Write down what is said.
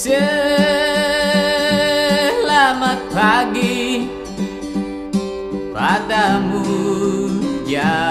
Selamat pagi padamu ya.